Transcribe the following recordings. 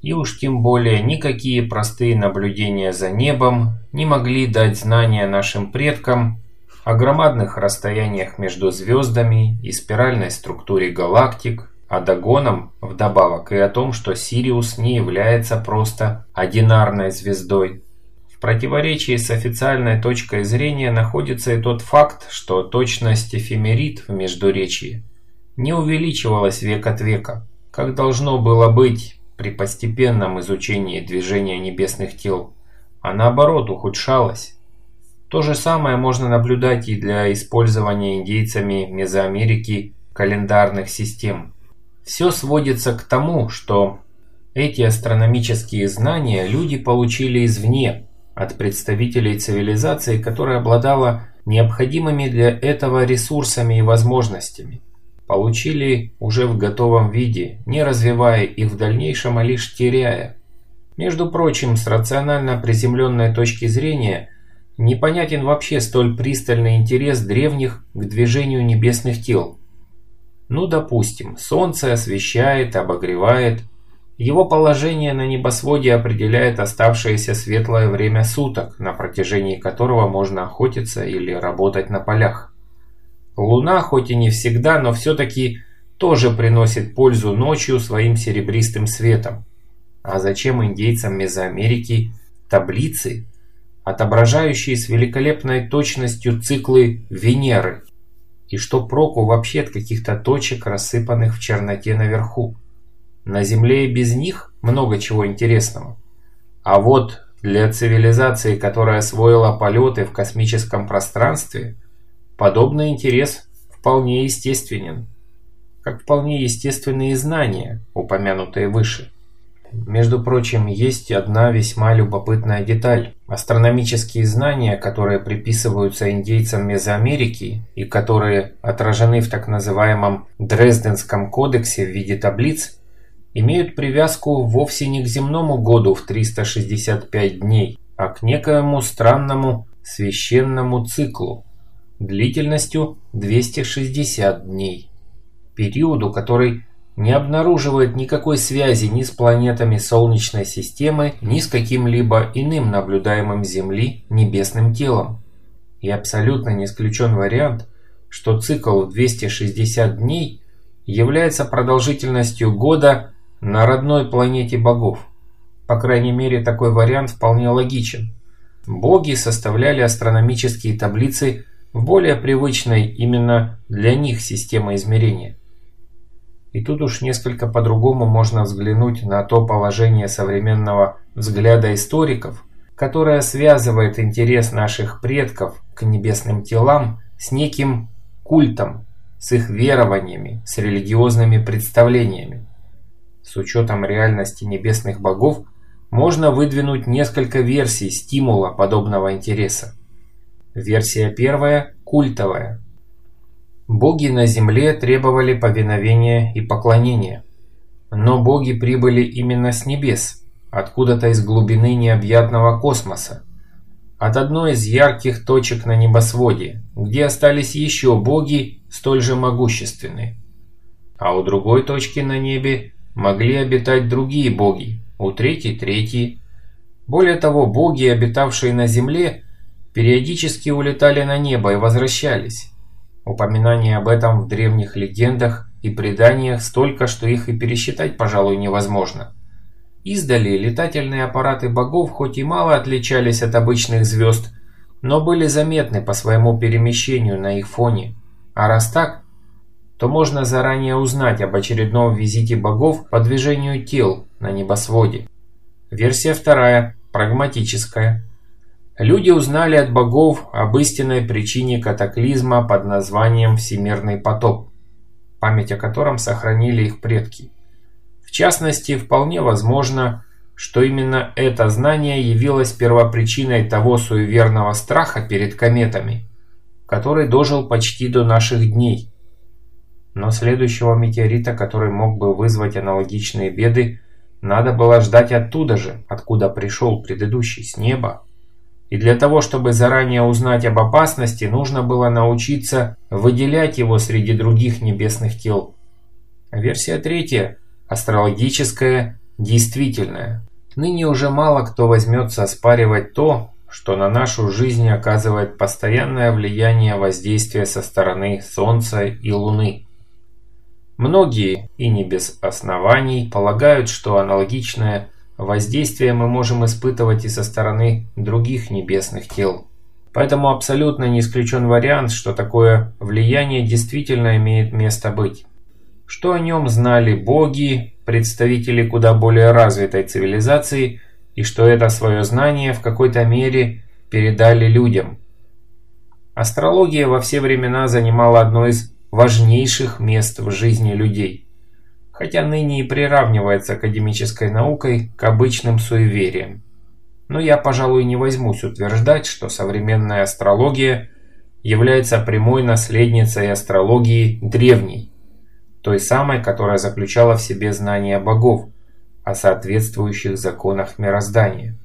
И уж тем более никакие простые наблюдения за небом не могли дать знания нашим предкам о громадных расстояниях между звездами и спиральной структуре галактик, а догоном вдобавок и о том, что Сириус не является просто одинарной звездой. В противоречии с официальной точкой зрения находится и тот факт, что точность эфемерит в Междуречии не увеличивалась век от века, как должно было быть при постепенном изучении движения небесных тел, а наоборот ухудшалась. То же самое можно наблюдать и для использования индейцами Мезоамерики календарных систем. Все сводится к тому, что эти астрономические знания люди получили извне, от представителей цивилизации, которая обладала необходимыми для этого ресурсами и возможностями получили уже в готовом виде, не развивая их в дальнейшем, а лишь теряя. Между прочим, с рационально приземленной точки зрения, непонятен вообще столь пристальный интерес древних к движению небесных тел. Ну, допустим, Солнце освещает, обогревает, его положение на небосводе определяет оставшееся светлое время суток, на протяжении которого можно охотиться или работать на полях. Луна, хоть и не всегда, но все-таки тоже приносит пользу ночью своим серебристым светом. А зачем индейцам Мезоамерики таблицы, отображающие с великолепной точностью циклы Венеры? И что проку вообще от каких-то точек, рассыпанных в черноте наверху? На Земле и без них много чего интересного. А вот для цивилизации, которая освоила полеты в космическом пространстве – Подобный интерес вполне естественен, как вполне естественные знания, упомянутые выше. Между прочим, есть одна весьма любопытная деталь. Астрономические знания, которые приписываются индейцам Мезоамерики и которые отражены в так называемом Дрезденском кодексе в виде таблиц, имеют привязку вовсе не к земному году в 365 дней, а к некоему странному священному циклу, длительностью 260 дней. Периоду, который не обнаруживает никакой связи ни с планетами Солнечной системы, ни с каким-либо иным наблюдаемым Земли небесным телом. И абсолютно не исключен вариант, что цикл в 260 дней является продолжительностью года на родной планете богов. По крайней мере, такой вариант вполне логичен. Боги составляли астрономические таблицы в более привычной именно для них системой измерения. И тут уж несколько по-другому можно взглянуть на то положение современного взгляда историков, которое связывает интерес наших предков к небесным телам с неким культом, с их верованиями, с религиозными представлениями. С учетом реальности небесных богов можно выдвинуть несколько версий стимула подобного интереса. Версия первая – культовая. Боги на земле требовали повиновения и поклонения. Но боги прибыли именно с небес, откуда-то из глубины необъятного космоса. От одной из ярких точек на небосводе, где остались еще боги, столь же могущественные. А у другой точки на небе могли обитать другие боги, у третьей – третьи. Более того, боги, обитавшие на земле – периодически улетали на небо и возвращались. Упоминаний об этом в древних легендах и преданиях столько, что их и пересчитать, пожалуй, невозможно. Издали летательные аппараты богов хоть и мало отличались от обычных звезд, но были заметны по своему перемещению на их фоне. А раз так, то можно заранее узнать об очередном визите богов по движению тел на небосводе. Версия вторая, прагматическая. Люди узнали от богов об истинной причине катаклизма под названием Всемирный потоп, память о котором сохранили их предки. В частности, вполне возможно, что именно это знание явилось первопричиной того суеверного страха перед кометами, который дожил почти до наших дней. Но следующего метеорита, который мог бы вызвать аналогичные беды, надо было ждать оттуда же, откуда пришел предыдущий, с неба. И для того, чтобы заранее узнать об опасности, нужно было научиться выделять его среди других небесных тел. Версия третья, астрологическая, действительное. Ныне уже мало кто возьмется оспаривать то, что на нашу жизнь оказывает постоянное влияние воздействия со стороны Солнца и Луны. Многие, и не без оснований, полагают, что аналогичное воздействие мы можем испытывать и со стороны других небесных тел. Поэтому абсолютно не исключен вариант, что такое влияние действительно имеет место быть. Что о нем знали боги, представители куда более развитой цивилизации, и что это свое знание в какой-то мере передали людям. Астрология во все времена занимала одно из важнейших мест в жизни людей, хотя ныне и приравнивается академической наукой к обычным суевериям. Но я, пожалуй, не возьмусь утверждать, что современная астрология является прямой наследницей астрологии древней, той самой, которая заключала в себе знания богов о соответствующих законах мироздания.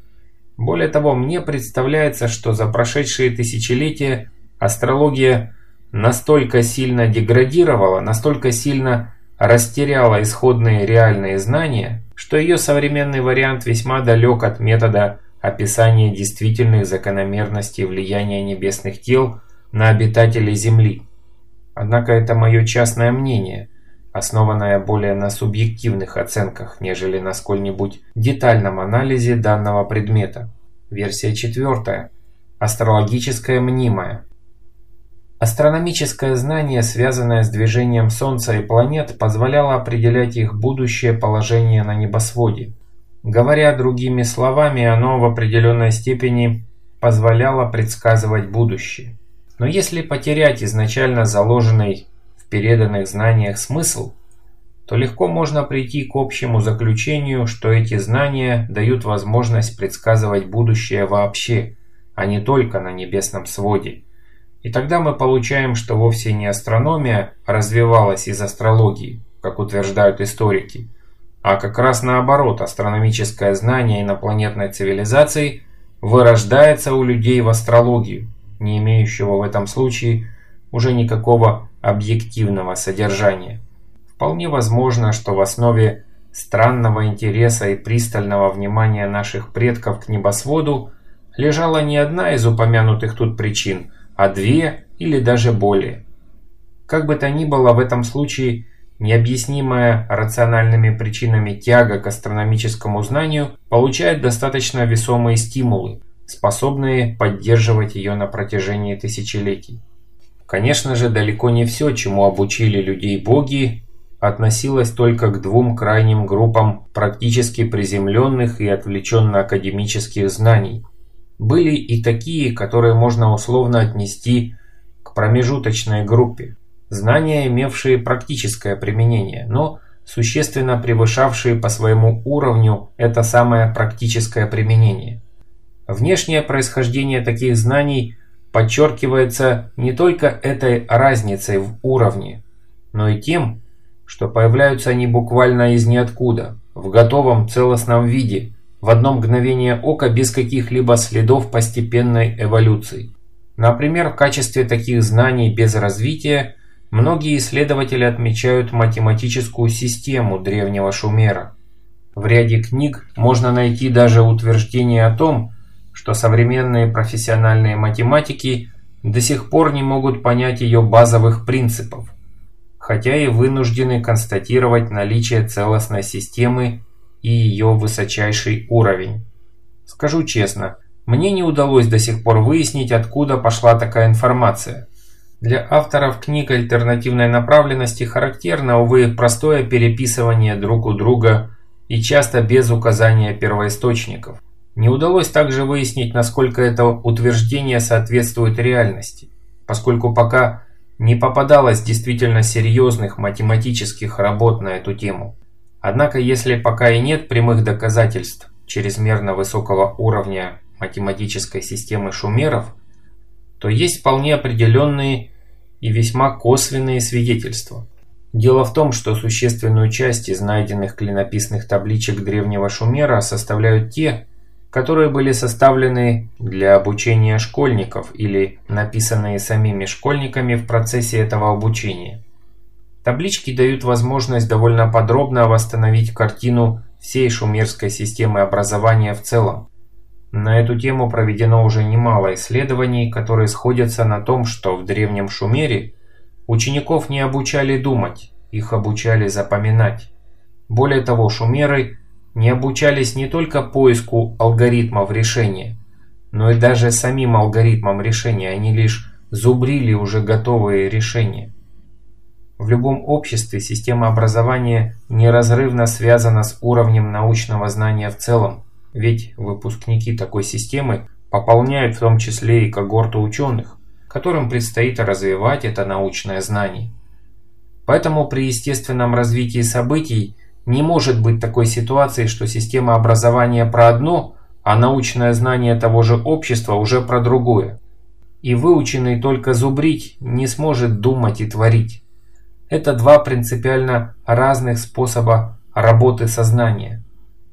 Более того, мне представляется, что за прошедшие тысячелетия астрология настолько сильно деградировала, настолько сильно растеряла исходные реальные знания, что ее современный вариант весьма далек от метода описания действительных закономерностей влияния небесных тел на обитателей Земли. Однако это мое частное мнение, основанное более на субъективных оценках, нежели на сколь-нибудь детальном анализе данного предмета. Версия четвертая. Астрологическое мнимое. Астрономическое знание, связанное с движением Солнца и планет, позволяло определять их будущее положение на небосводе. Говоря другими словами, оно в определенной степени позволяло предсказывать будущее. Но если потерять изначально заложенный в переданных знаниях смысл, то легко можно прийти к общему заключению, что эти знания дают возможность предсказывать будущее вообще, а не только на небесном своде. И тогда мы получаем, что вовсе не астрономия развивалась из астрологии, как утверждают историки, а как раз наоборот, астрономическое знание инопланетной цивилизации вырождается у людей в астрологию, не имеющего в этом случае уже никакого объективного содержания. Вполне возможно, что в основе странного интереса и пристального внимания наших предков к небосводу лежала не одна из упомянутых тут причин – а две или даже более. Как бы то ни было, в этом случае необъяснимая рациональными причинами тяга к астрономическому знанию получает достаточно весомые стимулы, способные поддерживать ее на протяжении тысячелетий. Конечно же, далеко не все, чему обучили людей боги, относилось только к двум крайним группам практически приземленных и отвлеченно-академических знаний – были и такие, которые можно условно отнести к промежуточной группе. Знания, имевшие практическое применение, но существенно превышавшие по своему уровню это самое практическое применение. Внешнее происхождение таких знаний подчеркивается не только этой разницей в уровне, но и тем, что появляются они буквально из ниоткуда, в готовом целостном виде – в одно мгновение ока без каких-либо следов постепенной эволюции. Например, в качестве таких знаний без развития многие исследователи отмечают математическую систему древнего Шумера. В ряде книг можно найти даже утверждение о том, что современные профессиональные математики до сих пор не могут понять ее базовых принципов, хотя и вынуждены констатировать наличие целостной системы и ее высочайший уровень. Скажу честно, мне не удалось до сих пор выяснить, откуда пошла такая информация. Для авторов книг альтернативной направленности характерно, увы, простое переписывание друг у друга и часто без указания первоисточников. Не удалось также выяснить, насколько это утверждение соответствует реальности, поскольку пока не попадалось действительно серьезных математических работ на эту тему. Однако, если пока и нет прямых доказательств чрезмерно высокого уровня математической системы шумеров, то есть вполне определенные и весьма косвенные свидетельства. Дело в том, что существенную часть из найденных клинописных табличек древнего Шумера составляют те, которые были составлены для обучения школьников или написанные самими школьниками в процессе этого обучения. Таблички дают возможность довольно подробно восстановить картину всей шумерской системы образования в целом. На эту тему проведено уже немало исследований, которые сходятся на том, что в древнем Шумере учеников не обучали думать, их обучали запоминать. Более того, шумеры не обучались не только поиску алгоритмов решения, но и даже самим алгоритмам решения, они лишь зубрили уже готовые решения. В любом обществе система образования неразрывно связана с уровнем научного знания в целом, ведь выпускники такой системы пополняют в том числе и когорту ученых, которым предстоит развивать это научное знание. Поэтому при естественном развитии событий не может быть такой ситуации, что система образования про одно, а научное знание того же общества уже про другое. И выученный только зубрить не сможет думать и творить. Это два принципиально разных способа работы сознания.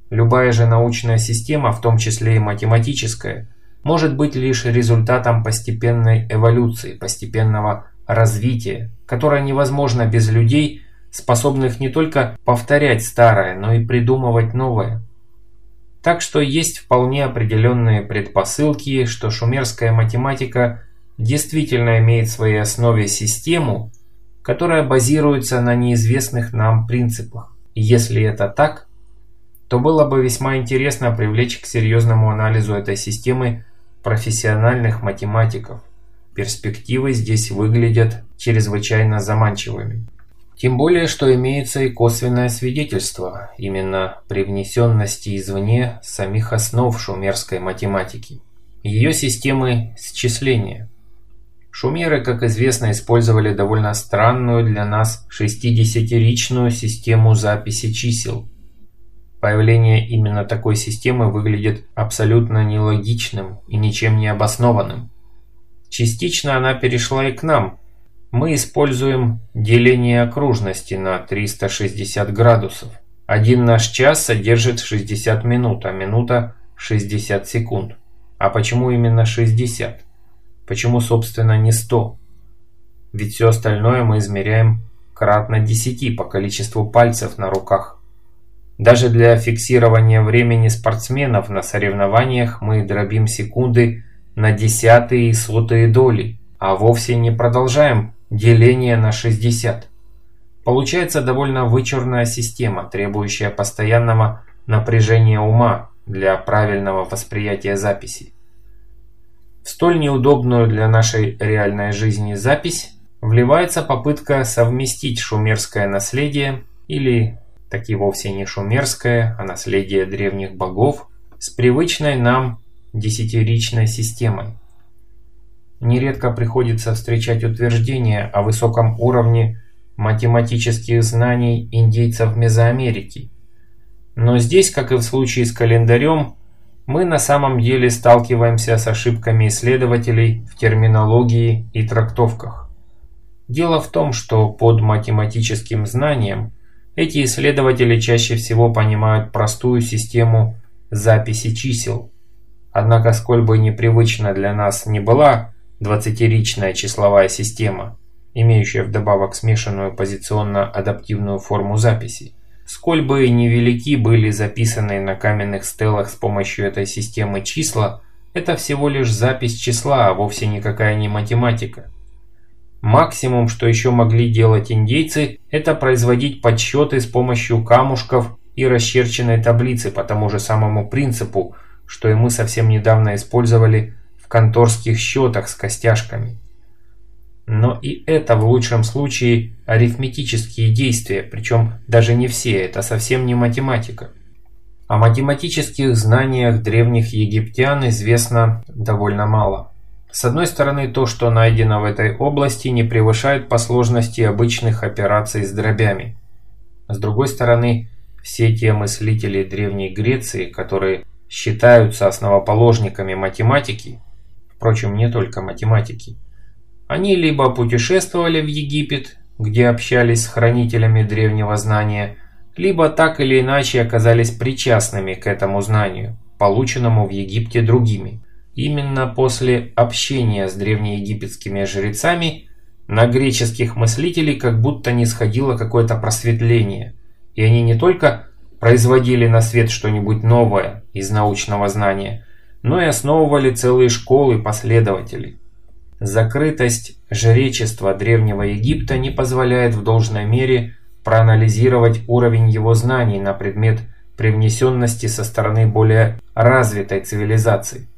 Любая же научная система, в том числе и математическая, может быть лишь результатом постепенной эволюции, постепенного развития, которое невозможно без людей, способных не только повторять старое, но и придумывать новое. Так что есть вполне определенные предпосылки, что шумерская математика действительно имеет в своей основе систему, которая базируется на неизвестных нам принципах. И если это так, то было бы весьма интересно привлечь к серьезному анализу этой системы профессиональных математиков. Перспективы здесь выглядят чрезвычайно заманчивыми. Тем более, что имеется и косвенное свидетельство именно привнесенности извне самих основ шумерской математики. Ее системы счисления. Шумеры, как известно, использовали довольно странную для нас 60-ричную систему записи чисел – Появление именно такой системы выглядит абсолютно нелогичным и ничем не обоснованным. Частично она перешла и к нам. Мы используем деление окружности на 360 градусов. Один наш час содержит 60 минут, а минута 60 секунд. А почему именно 60? Почему, собственно, не 100? Ведь все остальное мы измеряем кратно 10 по количеству пальцев на руках. Даже для фиксирования времени спортсменов на соревнованиях мы дробим секунды на десятые и сотые доли, а вовсе не продолжаем деление на 60. Получается довольно вычурная система, требующая постоянного напряжения ума для правильного восприятия записи. В столь неудобную для нашей реальной жизни запись вливается попытка совместить шумерское наследие или так и вовсе не шумерское, а наследие древних богов, с привычной нам десятиричной системой. Нередко приходится встречать утверждения о высоком уровне математических знаний индейцев Мезоамерики. Но здесь, как и в случае с календарем, мы на самом деле сталкиваемся с ошибками исследователей в терминологии и трактовках. Дело в том, что под математическим знанием – эти исследователи чаще всего понимают простую систему записи чисел. Однако, сколь бы непривычна для нас не была 20-ричная числовая система, имеющая вдобавок смешанную позиционно-адаптивную форму записи, сколь бы невелики были записанные на каменных стелах с помощью этой системы числа, это всего лишь запись числа, а вовсе никакая не математика. Максимум, что еще могли делать индейцы, это производить подсчеты с помощью камушков и расчерченной таблицы по тому же самому принципу, что и мы совсем недавно использовали в конторских счетах с костяшками. Но и это в лучшем случае арифметические действия, причем даже не все, это совсем не математика. О математических знаниях древних египтян известно довольно мало. С одной стороны, то, что найдено в этой области, не превышает по сложности обычных операций с дробями. С другой стороны, все те мыслители Древней Греции, которые считаются основоположниками математики, впрочем, не только математики, они либо путешествовали в Египет, где общались с хранителями древнего знания, либо так или иначе оказались причастными к этому знанию, полученному в Египте другими. Именно после общения с древнеегипетскими жрецами на греческих мыслителей как будто не сходило какое-то просветление, и они не только производили на свет что-нибудь новое из научного знания, но и основывали целые школы последователей. Закрытость жречества Древнего Египта не позволяет в должной мере проанализировать уровень его знаний на предмет привнесенности со стороны более развитой цивилизации.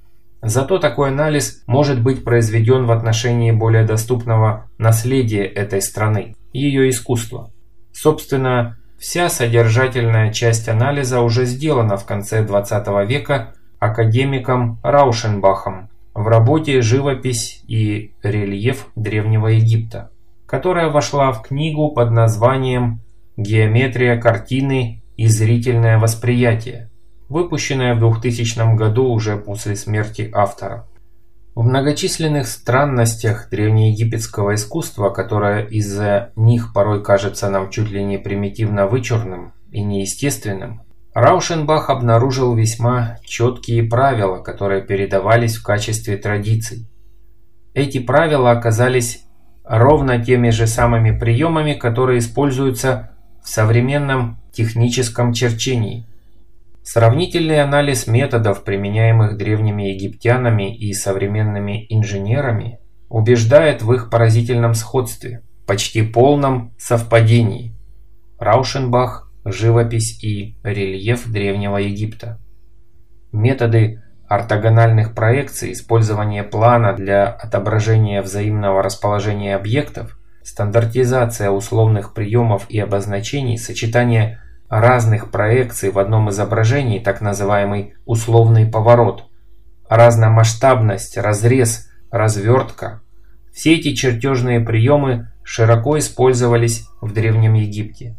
Зато такой анализ может быть произведен в отношении более доступного наследия этой страны, ее искусства. Собственно, вся содержательная часть анализа уже сделана в конце 20 века академиком Раушенбахом в работе «Живопись и рельеф Древнего Египта», которая вошла в книгу под названием «Геометрия картины и зрительное восприятие», выпущенная в 2000 году уже после смерти автора. В многочисленных странностях древнеегипетского искусства, которое из-за них порой кажется нам чуть ли не примитивно вычурным и неестественным, Раушенбах обнаружил весьма четкие правила, которые передавались в качестве традиций. Эти правила оказались ровно теми же самыми приемами, которые используются в современном техническом черчении. Сравнительный анализ методов, применяемых древними египтянами и современными инженерами, убеждает в их поразительном сходстве, почти полном совпадении. Раушенбах живопись и рельеф Древнего Египта. Методы ортогональных проекций, использование плана для отображения взаимного расположения объектов, стандартизация условных приемов и обозначений, сочетание разных проекций в одном изображении, так называемый условный поворот, разномасштабность, разрез, развертка. Все эти чертежные приемы широко использовались в Древнем Египте.